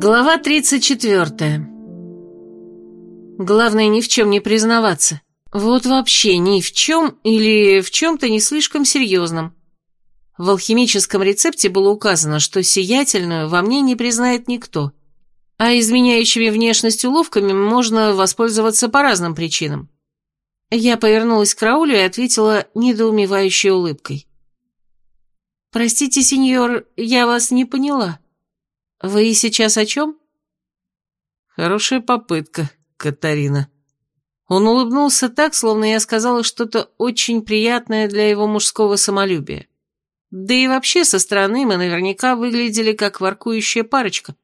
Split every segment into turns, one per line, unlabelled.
Глава 34. Главное ни в чем не признаваться. Вот вообще ни в чем или в чем-то не слишком серьезном. В алхимическом рецепте было указано, что сиятельную во мне не признает никто, а изменяющими внешность уловками можно воспользоваться по разным причинам. Я повернулась к Раулю и ответила недоумевающей улыбкой. «Простите, сеньор, я вас не поняла». «Вы сейчас о чем?»
«Хорошая попытка, Катарина». Он улыбнулся так, словно я сказала что-то очень приятное для его мужского самолюбия. Да и вообще со стороны мы наверняка выглядели как воркующая парочка,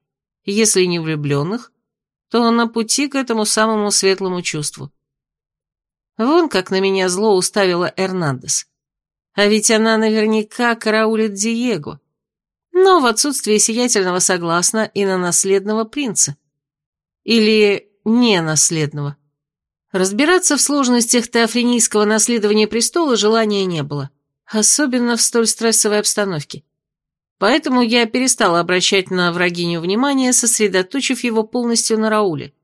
если не влюбленных, то на пути к этому самому светлому чувству. Вон как на меня зло уставила Эрнандес. А ведь она наверняка караулит Диего но в отсутствие сиятельного согласна и на наследного принца. Или не наследного. Разбираться в сложностях теофренийского наследования престола желания не было, особенно в столь стрессовой обстановке. Поэтому я перестала обращать на врагиню внимание, сосредоточив его полностью на Рауле.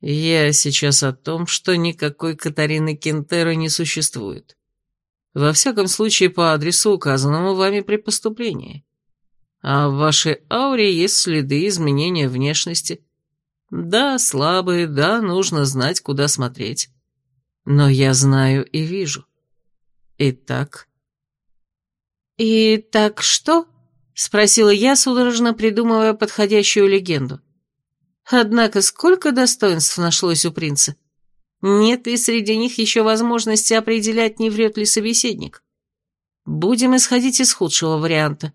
«Я сейчас о том, что никакой Катарины Кентеро не существует. Во всяком случае, по адресу, указанному вами при поступлении. А в вашей ауре есть следы изменения внешности. Да, слабые, да, нужно знать, куда смотреть. Но я знаю и вижу. Итак...
«Итак что?» — спросила я, судорожно придумывая подходящую легенду. Однако сколько достоинств нашлось у принца. Нет ли среди них еще возможности определять, не врет ли собеседник? Будем исходить из худшего варианта.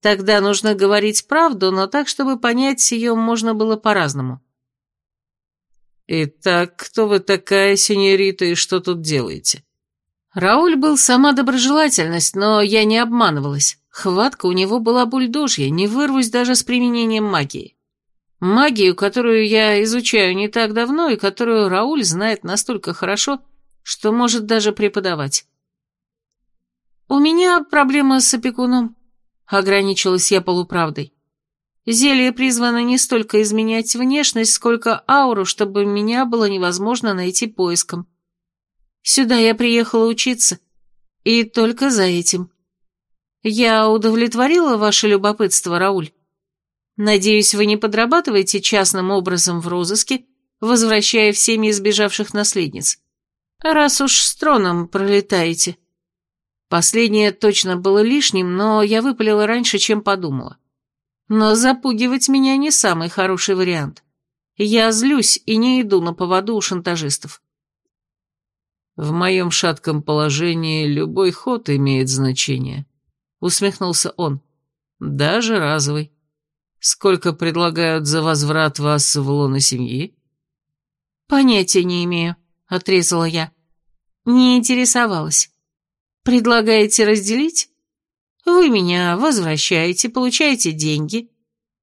Тогда нужно говорить правду, но так, чтобы понять ее можно было по-разному.
«Итак, кто вы такая, сеньорита, и что тут делаете?»
Рауль был сама доброжелательность, но я не обманывалась. Хватка у него была бульдожья, не вырвусь даже с применением магии. Магию, которую я изучаю не так давно и которую Рауль знает настолько хорошо, что может даже преподавать. «У меня проблема с опекуном», — ограничилась я полуправдой. «Зелье призвано не столько изменять внешность, сколько ауру, чтобы меня было невозможно найти поиском. Сюда я приехала учиться, и только за этим. Я удовлетворила ваше любопытство, Рауль?» Надеюсь, вы не подрабатываете частным образом в розыске, возвращая всеми избежавших наследниц. Раз уж с троном пролетаете. Последнее точно было лишним, но я выпалила раньше, чем подумала. Но запугивать меня не самый хороший вариант. Я злюсь и не иду на поводу у шантажистов.
В моем шатком положении любой ход имеет значение, усмехнулся он. Даже разовый. Сколько предлагают за возврат вас в лоно семьи?»
«Понятия не имею», — отрезала я. «Не интересовалась. Предлагаете разделить? Вы меня возвращаете, получаете деньги.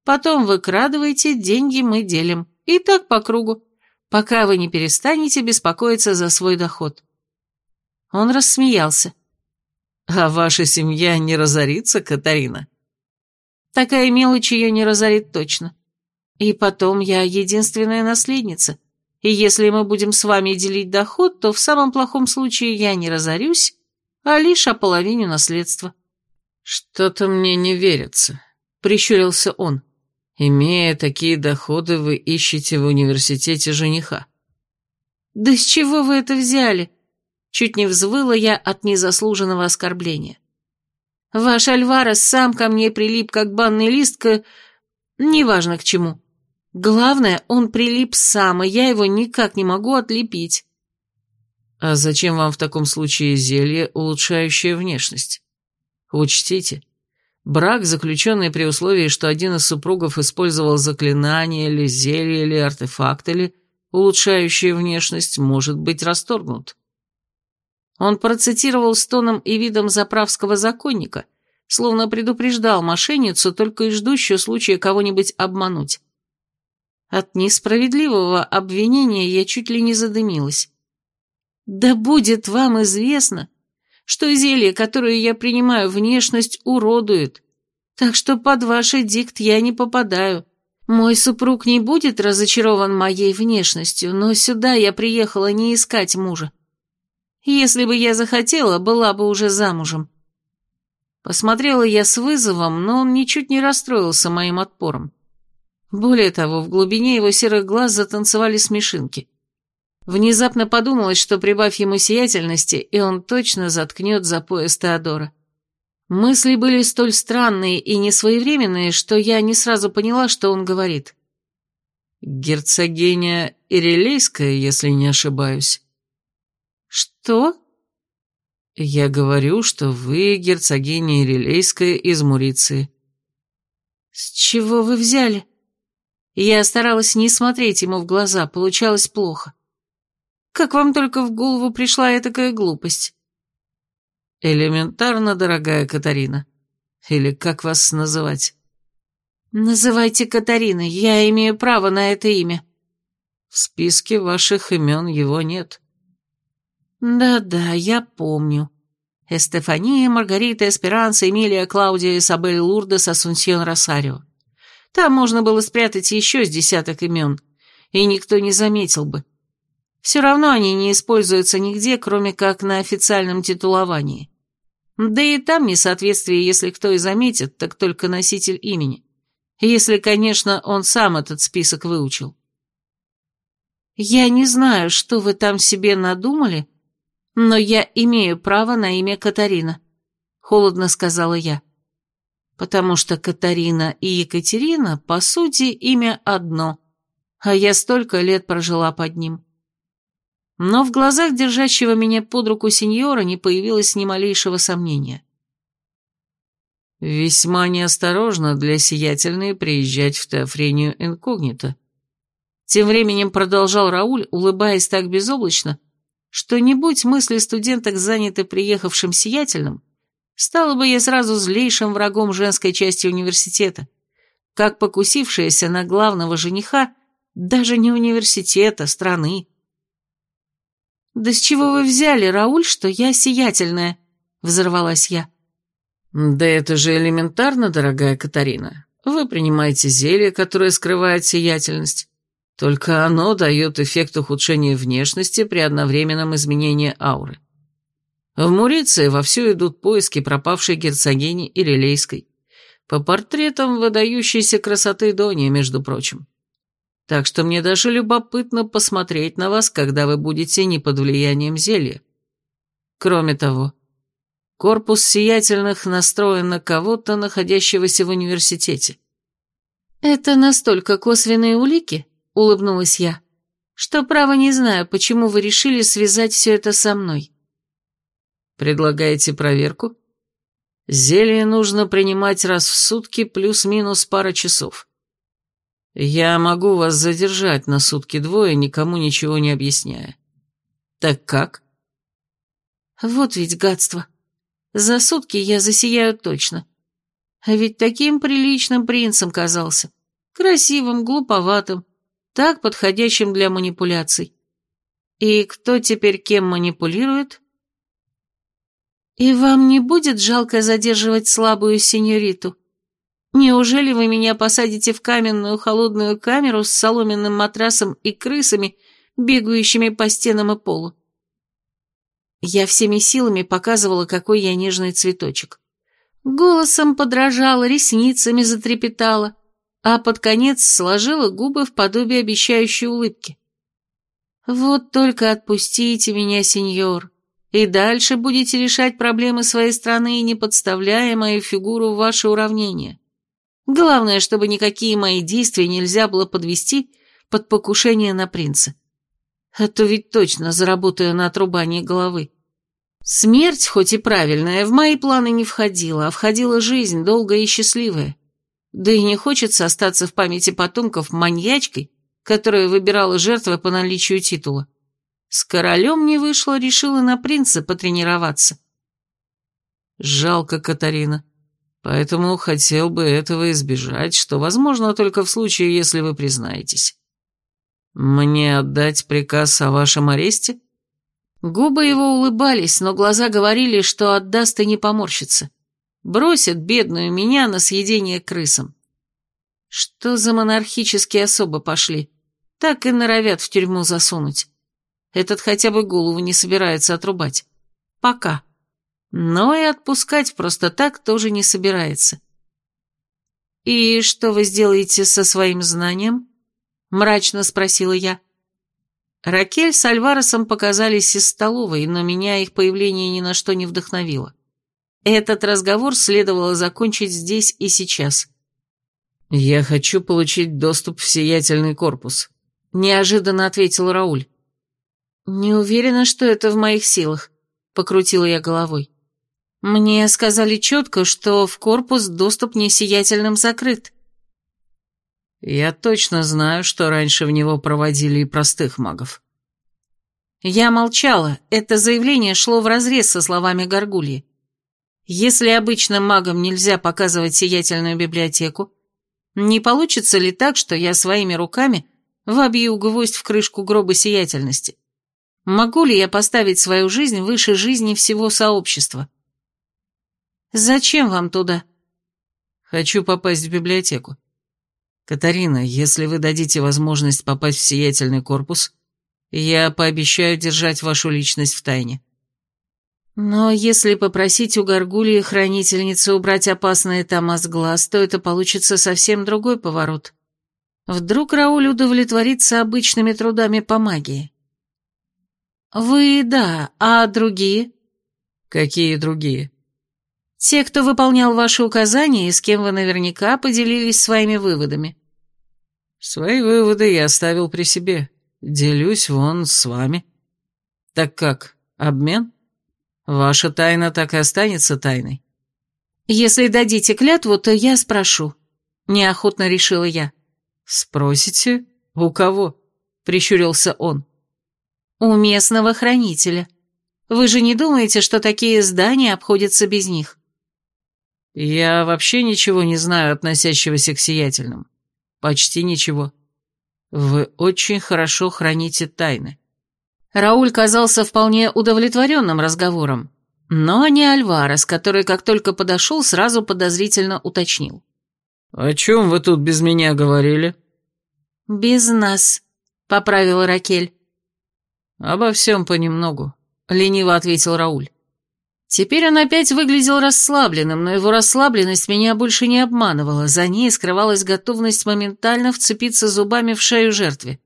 Потом выкрадываете, деньги мы делим. И так по кругу, пока вы не перестанете беспокоиться за свой доход». Он рассмеялся.
«А ваша семья не разорится, Катарина?»
Такая мелочь ее не разорит точно. И потом я единственная наследница, и если мы будем с вами делить доход, то в самом плохом случае я не разорюсь, а лишь ополовиню наследства».
«Что-то мне не верится», — прищурился он. «Имея такие доходы, вы ищете в университете жениха».
«Да с чего вы это взяли?» Чуть не взвыла я от незаслуженного оскорбления. Ваш Альварес сам ко мне прилип, как банный лист к... Неважно к чему. Главное, он прилип сам, и я его никак не могу отлепить.
А зачем вам в таком случае зелье, улучшающее внешность? Учтите, брак, заключенный при условии, что один из супругов использовал заклинание или зелье или артефакт или улучшающее внешность, может быть расторгнут.
Он процитировал с тоном и видом заправского законника, словно предупреждал мошенницу, только и ждущую случая кого-нибудь обмануть. От несправедливого обвинения я чуть ли не задымилась. «Да будет вам известно, что зелье, которое я принимаю, внешность уродует. Так что под ваши дикт я не попадаю. Мой супруг не будет разочарован моей внешностью, но сюда я приехала не искать мужа. Если бы я захотела, была бы уже замужем. Посмотрела я с вызовом, но он ничуть не расстроился моим отпором. Более того, в глубине его серых глаз затанцевали смешинки. Внезапно подумалось, что прибавь ему сиятельности, и он точно заткнет за пояс Теодора. Мысли были столь странные и несвоевременные, что я не сразу поняла, что он говорит.
«Герцогиня Ирелейская, если не ошибаюсь».
«Что?»
«Я говорю, что вы герцогиня Ирелейская из Муриции».
«С чего вы взяли?» Я старалась не смотреть ему в глаза, получалось плохо. Как вам только в голову пришла такая глупость?
Элементарно, дорогая Катарина. Или как вас называть?
Называйте Катариной, я имею право на это имя.
В списке ваших имен его нет.
Да-да, я помню. Эстефания, Маргарита, Эсперанса, Эмилия, Клаудия, Изабель, Лурдес, Асунсьон, Росарио. Там можно было спрятать еще с десяток имен, и никто не заметил бы. Все равно они не используются нигде, кроме как на официальном титуловании. Да и там несоответствие, если кто и заметит, так только носитель имени. Если, конечно, он сам этот список выучил. Я не знаю, что вы там себе надумали, но я имею право на имя Катарина, холодно сказала я. Потому что Катарина и Екатерина, по сути, имя одно, а я столько лет прожила под ним но в глазах держащего меня под руку сеньора не появилось ни малейшего сомнения.
«Весьма неосторожно для сиятельной приезжать в Теофрению инкогнито»,
тем временем продолжал Рауль, улыбаясь так безоблачно, что не будь мысли студенток заняты приехавшим сиятельным, стала бы я сразу злейшим врагом женской части университета, как покусившаяся на главного жениха даже не университета, страны. «Да с чего вы взяли, Рауль, что я сиятельная?» — взорвалась я.
«Да это же элементарно, дорогая Катарина. Вы принимаете зелье, которое скрывает сиятельность. Только оно дает эффект ухудшения внешности при одновременном изменении ауры. В Муриции вовсю идут поиски пропавшей герцогини Ирилейской. По портретам выдающейся красоты Дони, между прочим. Так что мне даже любопытно посмотреть на вас, когда вы будете не под влиянием зелья. Кроме того, корпус сиятельных настроен на кого-то, находящегося в университете.
«Это настолько косвенные улики?» — улыбнулась я. «Что, право, не знаю, почему вы решили связать все это со мной».
«Предлагаете проверку?» «Зелье нужно принимать раз в сутки плюс-минус пара часов. Я могу вас задержать на сутки-двое, никому ничего не объясняя. Так как?
Вот ведь гадство. За сутки я засияю точно. А ведь таким приличным принцем казался. Красивым, глуповатым, так подходящим для манипуляций. И кто теперь кем манипулирует? И вам не будет жалко задерживать слабую сеньориту? Неужели вы меня посадите в каменную холодную камеру с соломенным матрасом и крысами, бегающими по стенам и полу? Я всеми силами показывала, какой я нежный цветочек. Голосом подражала, ресницами затрепетала, а под конец сложила губы в подобие обещающей улыбки. «Вот только отпустите меня, сеньор, и дальше будете решать проблемы своей страны, не подставляя мою фигуру в ваше уравнение». Главное, чтобы никакие мои действия нельзя было подвести под покушение на принца. А то ведь точно заработаю на отрубании головы. Смерть, хоть и правильная, в мои планы не входила, а входила жизнь, долгая и счастливая. Да и не хочется остаться в памяти потомков маньячкой, которая выбирала жертвы по наличию титула. С королем не вышло, решила на принца потренироваться.
Жалко, Катарина. Поэтому хотел бы этого избежать, что возможно только в случае, если вы признаетесь. Мне отдать приказ о вашем аресте?
Губы его улыбались, но глаза говорили, что отдаст и не поморщится. Бросят бедную меня на съедение крысам. Что за монархические особы пошли? Так и норовят в тюрьму засунуть. Этот хотя бы голову не собирается отрубать. Пока. Но и отпускать просто так тоже не собирается. «И что вы сделаете со своим знанием?» — мрачно спросила я. Ракель с Альваресом показались из столовой, но меня их появление ни на что не вдохновило. Этот разговор следовало закончить здесь и сейчас.
«Я хочу получить доступ в сиятельный корпус», — неожиданно ответил Рауль.
«Не уверена, что это в моих силах», — покрутила я головой. «Мне сказали четко, что в корпус доступ несиятельным закрыт».
Я точно знаю, что раньше в него проводили и простых магов.
Я молчала, это заявление шло вразрез со словами Горгульи. Если обычным магам нельзя показывать сиятельную библиотеку, не получится ли так, что я своими руками вобью гвоздь в крышку гроба сиятельности? Могу ли я поставить свою жизнь выше жизни всего сообщества? Зачем вам туда?
Хочу попасть в библиотеку. Катарина, если вы дадите возможность попасть в сиятельный корпус, я пообещаю держать вашу личность в тайне.
Но если попросить у горгульи хранительницы убрать опасные там с глаз, то это получится совсем другой поворот. Вдруг Рауль удовлетворится обычными трудами по магии. Вы, да, а другие?
Какие другие?
Те, кто выполнял ваши указания и с кем вы наверняка поделились своими выводами.
Свои выводы я оставил при себе. Делюсь вон с вами. Так как, обмен? Ваша тайна так и останется тайной.
Если дадите клятву, то я спрошу. Неохотно решила я.
Спросите? У кого? Прищурился он.
У местного хранителя. Вы же не думаете, что такие здания обходятся без них?
«Я вообще ничего не знаю, относящегося к сиятельным. Почти ничего. Вы очень хорошо храните тайны».
Рауль казался вполне удовлетворенным разговором, но не Альварес, который, как только подошел, сразу подозрительно уточнил.
«О чем вы тут без меня говорили?»
«Без нас», — поправила Ракель.
«Обо всем понемногу», — лениво ответил Рауль.
Теперь он опять выглядел расслабленным, но его расслабленность меня больше не обманывала, за ней скрывалась готовность моментально вцепиться зубами в шею жертве.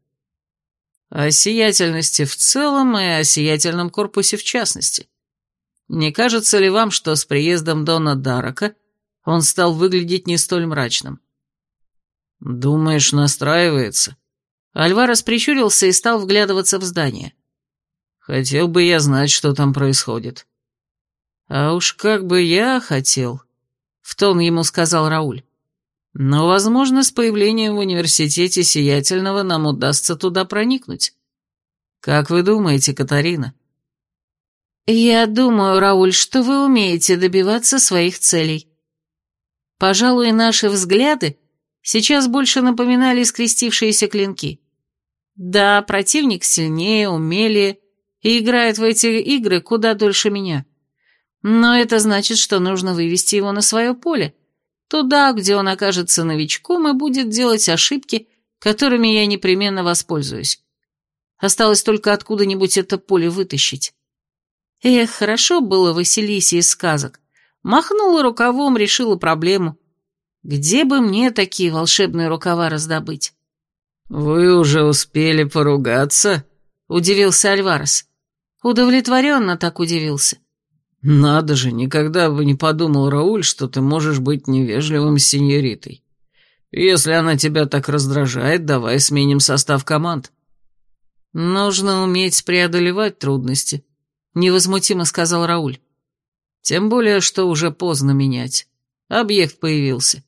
О сиятельности в целом и о сиятельном корпусе в частности. Не кажется ли вам, что с приездом Дона Дарака он стал выглядеть не столь мрачным? Думаешь, настраивается? Альварес прищурился и стал вглядываться в здание. Хотел бы я знать, что там происходит. «А уж как бы я хотел», — в тон ему сказал Рауль. «Но, возможно, с появлением в университете Сиятельного нам удастся туда проникнуть. Как вы думаете, Катарина?»
«Я думаю, Рауль, что вы умеете добиваться своих целей. Пожалуй, наши взгляды сейчас больше напоминали скрестившиеся клинки. Да, противник сильнее, умелее и играет в эти игры куда дольше меня». Но это значит, что нужно вывести его на свое поле, туда, где он окажется новичком и будет делать ошибки, которыми я непременно воспользуюсь. Осталось только откуда-нибудь это поле вытащить. Эх, хорошо было Василисе из сказок. Махнула рукавом, решила проблему. Где бы мне такие волшебные рукава раздобыть?
«Вы уже успели поругаться?» — удивился Альварес.
Удовлетворенно так удивился.
«Надо же, никогда бы не подумал, Рауль, что ты можешь быть невежливым с сеньоритой. Если она тебя так раздражает, давай сменим состав команд».
«Нужно уметь преодолевать трудности», — невозмутимо сказал Рауль.
«Тем более, что уже поздно менять. Объект появился.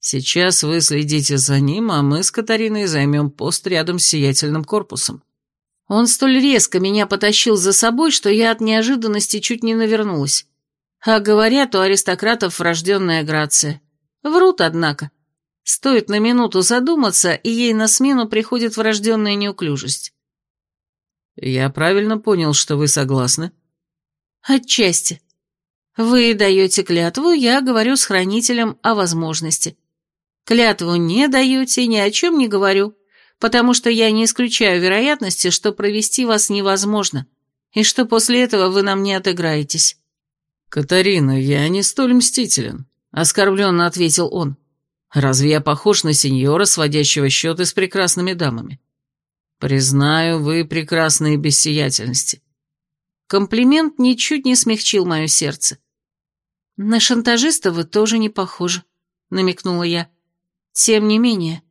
Сейчас вы следите за ним, а мы с Катариной займем пост рядом с сиятельным корпусом».
Он столь резко меня потащил за собой, что я от неожиданности чуть не навернулась. А говорят, у аристократов врожденная грация. Врут, однако. Стоит на минуту задуматься, и ей на смену приходит врожденная неуклюжесть.
«Я правильно понял, что вы согласны?»
«Отчасти. Вы даете клятву, я говорю с хранителем о возможности. Клятву не даете, ни о чем не говорю, потому что я не исключаю вероятности, что провести вас невозможно, и что после этого вы нам не отыграетесь».
«Катарина, я не столь мстителен», — оскорбленно ответил он. «Разве я похож на сеньора, сводящего счеты с прекрасными дамами? Признаю, вы прекрасные без сиятельности».
Комплимент ничуть не смягчил мое сердце. «На шантажиста вы тоже не похожи», — намекнула я. «Тем не менее».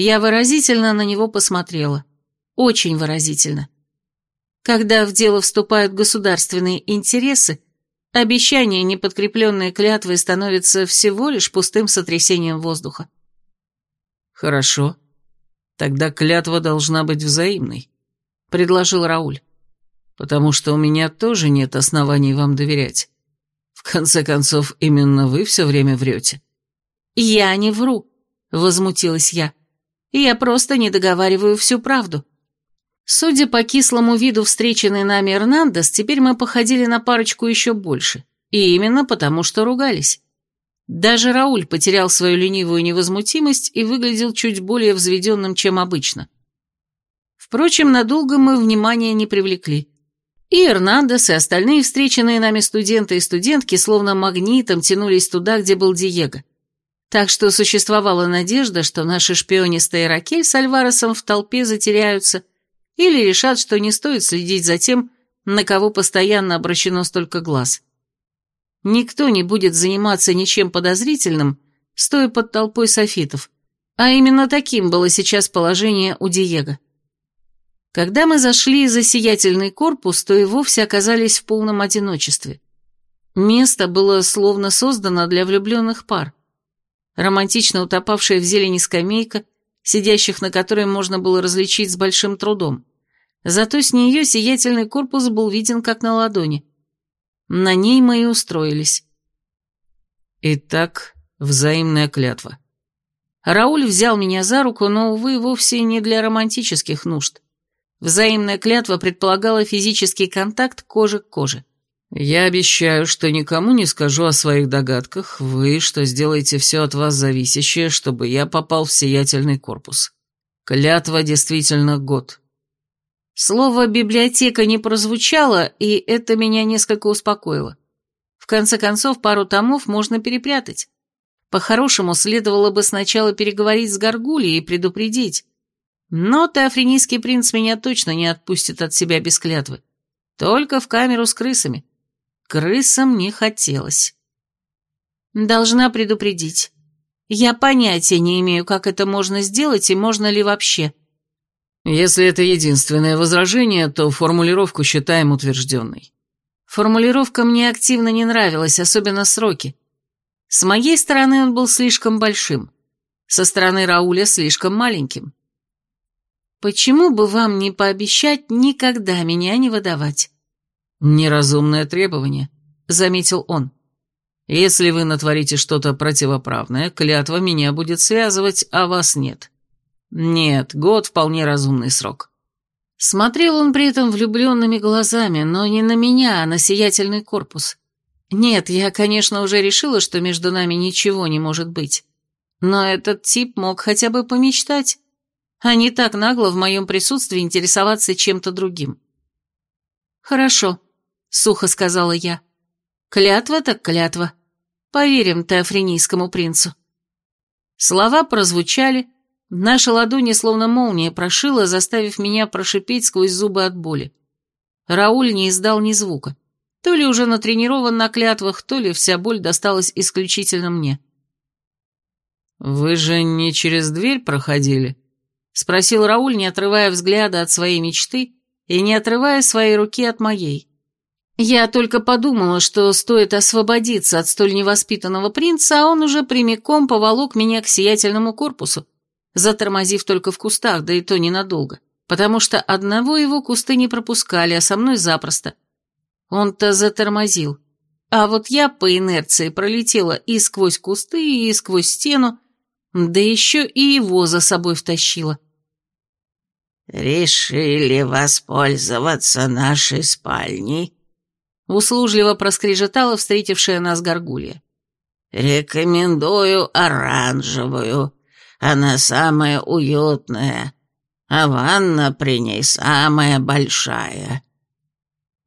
Я выразительно на него посмотрела. Очень выразительно. Когда в дело вступают государственные интересы, обещания, не подкрепленные клятвой, становятся всего лишь пустым сотрясением воздуха.
«Хорошо. Тогда клятва должна быть взаимной», — предложил Рауль. «Потому что у меня тоже нет оснований вам доверять. В конце концов, именно вы все время врете».
«Я не вру», — возмутилась я. «Я просто не договариваю всю правду». Судя по кислому виду встреченной нами Эрнандес, теперь мы походили на парочку еще больше. И именно потому, что ругались. Даже Рауль потерял свою ленивую невозмутимость и выглядел чуть более взведенным, чем обычно. Впрочем, надолго мы внимания не привлекли. И Эрнандес, и остальные встреченные нами студенты и студентки словно магнитом тянулись туда, где был Диего. Так что существовала надежда, что наши шпионистые Ракель с Альваресом в толпе затеряются или решат, что не стоит следить за тем, на кого постоянно обращено столько глаз. Никто не будет заниматься ничем подозрительным, стоя под толпой софитов, а именно таким было сейчас положение у Диего. Когда мы зашли за сиятельный корпус, то и вовсе оказались в полном одиночестве. Место было словно создано для влюбленных пар. Романтично утопавшая в зелени скамейка, сидящих на которой можно было различить с большим трудом. Зато с нее сиятельный корпус был виден как на ладони. На ней мы и устроились.
Итак, взаимная клятва.
Рауль взял меня за руку, но, увы, вовсе не для романтических нужд. Взаимная клятва предполагала физический контакт кожи к коже.
«Я обещаю, что никому не скажу о своих догадках, вы, что сделаете все от вас зависящее, чтобы я попал в сиятельный корпус. Клятва действительно год».
Слово «библиотека» не прозвучало, и это меня несколько успокоило. В конце концов, пару томов можно перепрятать. По-хорошему, следовало бы сначала переговорить с Гаргулией и предупредить, но теофренийский принц меня точно не отпустит от себя без клятвы. Только в камеру с крысами. Крысам не хотелось. Должна предупредить. Я понятия не имею, как это можно сделать и можно ли вообще.
Если это единственное возражение, то формулировку считаем утвержденной.
Формулировка мне активно не нравилась, особенно сроки. С моей стороны он был слишком большим, со стороны Рауля слишком маленьким. Почему бы вам не пообещать никогда меня не выдавать?
Неразумное требование, заметил он. Если вы натворите что-то противоправное, клятва меня будет связывать, а вас нет. Нет, год вполне разумный срок.
Смотрел он при этом влюбленными глазами, но не на меня, а на сиятельный корпус. Нет, я, конечно, уже решила, что между нами ничего не может быть. Но этот тип мог хотя бы помечтать а не так нагло в моем присутствии интересоваться чем-то другим. «Хорошо», — сухо сказала я. «Клятва так клятва. Поверим теофренийскому принцу». Слова прозвучали, наша ладони словно молния прошила, заставив меня прошипеть сквозь зубы от боли. Рауль не издал ни звука. То ли уже натренирован на клятвах, то ли вся боль досталась исключительно мне.
«Вы же не через дверь проходили?»
Спросил Рауль, не отрывая взгляда от своей мечты и не отрывая своей руки от моей. Я только подумала, что стоит освободиться от столь невоспитанного принца, а он уже прямиком поволок меня к сиятельному корпусу, затормозив только в кустах, да и то ненадолго, потому что одного его кусты не пропускали, а со мной запросто. Он-то затормозил. А вот я по инерции пролетела и сквозь кусты, и сквозь стену, да еще и его за собой втащила.
«Решили воспользоваться нашей спальней?»
Услужливо проскрежетала встретившая нас горгулья.
«Рекомендую оранжевую. Она самая уютная, а ванна при ней самая большая».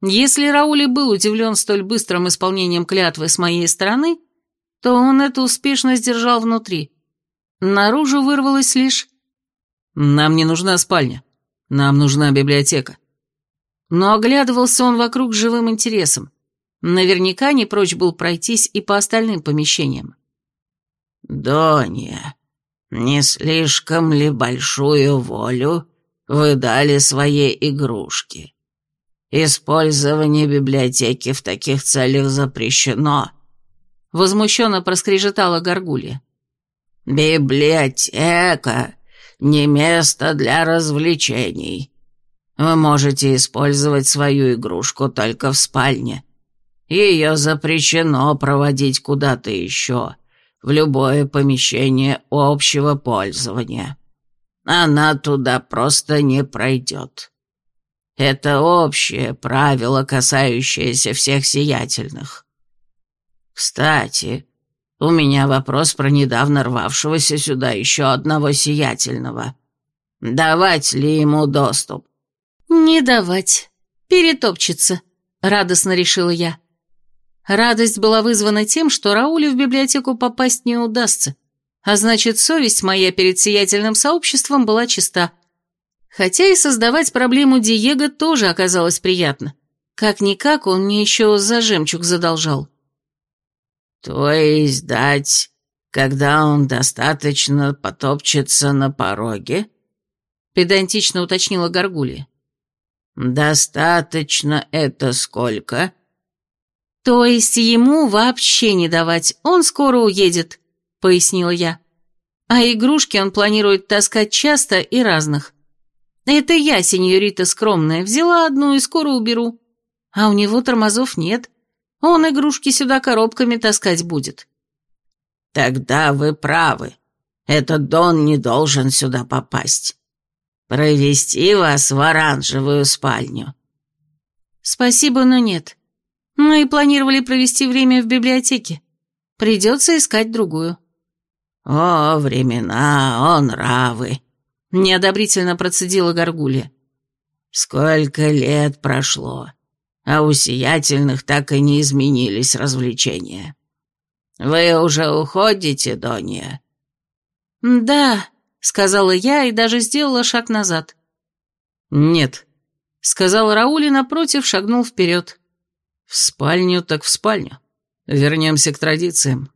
Если Рауль был удивлен столь быстрым исполнением клятвы с моей стороны, то он это успешно сдержал внутри. Наружу вырвалось лишь
«Нам не нужна спальня. Нам нужна библиотека».
Но оглядывался он вокруг живым интересом. Наверняка не прочь был пройтись и по остальным помещениям.
«Донья, не слишком ли большую волю вы дали своей игрушке? Использование библиотеки в таких целях запрещено», — возмущенно проскрежетала Горгулья. «Библиотека — не место для развлечений. Вы можете использовать свою игрушку только в спальне. Ее запрещено проводить куда-то еще, в любое помещение общего пользования. Она туда просто не пройдет». Это общее правило, касающееся всех сиятельных. Кстати, у меня вопрос про недавно рвавшегося сюда еще одного сиятельного. Давать ли ему доступ?
Не давать. Перетопчется, радостно решила я. Радость была вызвана тем, что Раулю в библиотеку попасть не удастся, а значит, совесть моя перед сиятельным сообществом была чиста. Хотя и создавать проблему Диего тоже оказалось приятно. Как-никак он мне еще за жемчуг задолжал.
То есть дать, когда он достаточно потопчется на пороге?
Педантично уточнила Горгулья.
Достаточно это сколько?
То есть ему вообще не давать, он скоро уедет, пояснила я. А игрушки он планирует таскать часто и разных. Это я, сеньорита скромная, взяла одну и скоро уберу. А у него тормозов нет. Он игрушки сюда коробками таскать будет.
Тогда вы правы. Этот Дон не должен сюда попасть. Провести вас в оранжевую спальню.
Спасибо, но нет. Мы планировали провести время в библиотеке. Придется искать другую.
О, времена, он равы.
Неодобрительно процедила Горгулья.
«Сколько лет прошло, а у сиятельных так и не изменились развлечения. Вы уже уходите, Донья?»
«Да», — сказала я и даже сделала шаг назад.
«Нет», —
сказал Рауль и напротив шагнул вперед.
«В спальню так в спальню. Вернемся к традициям.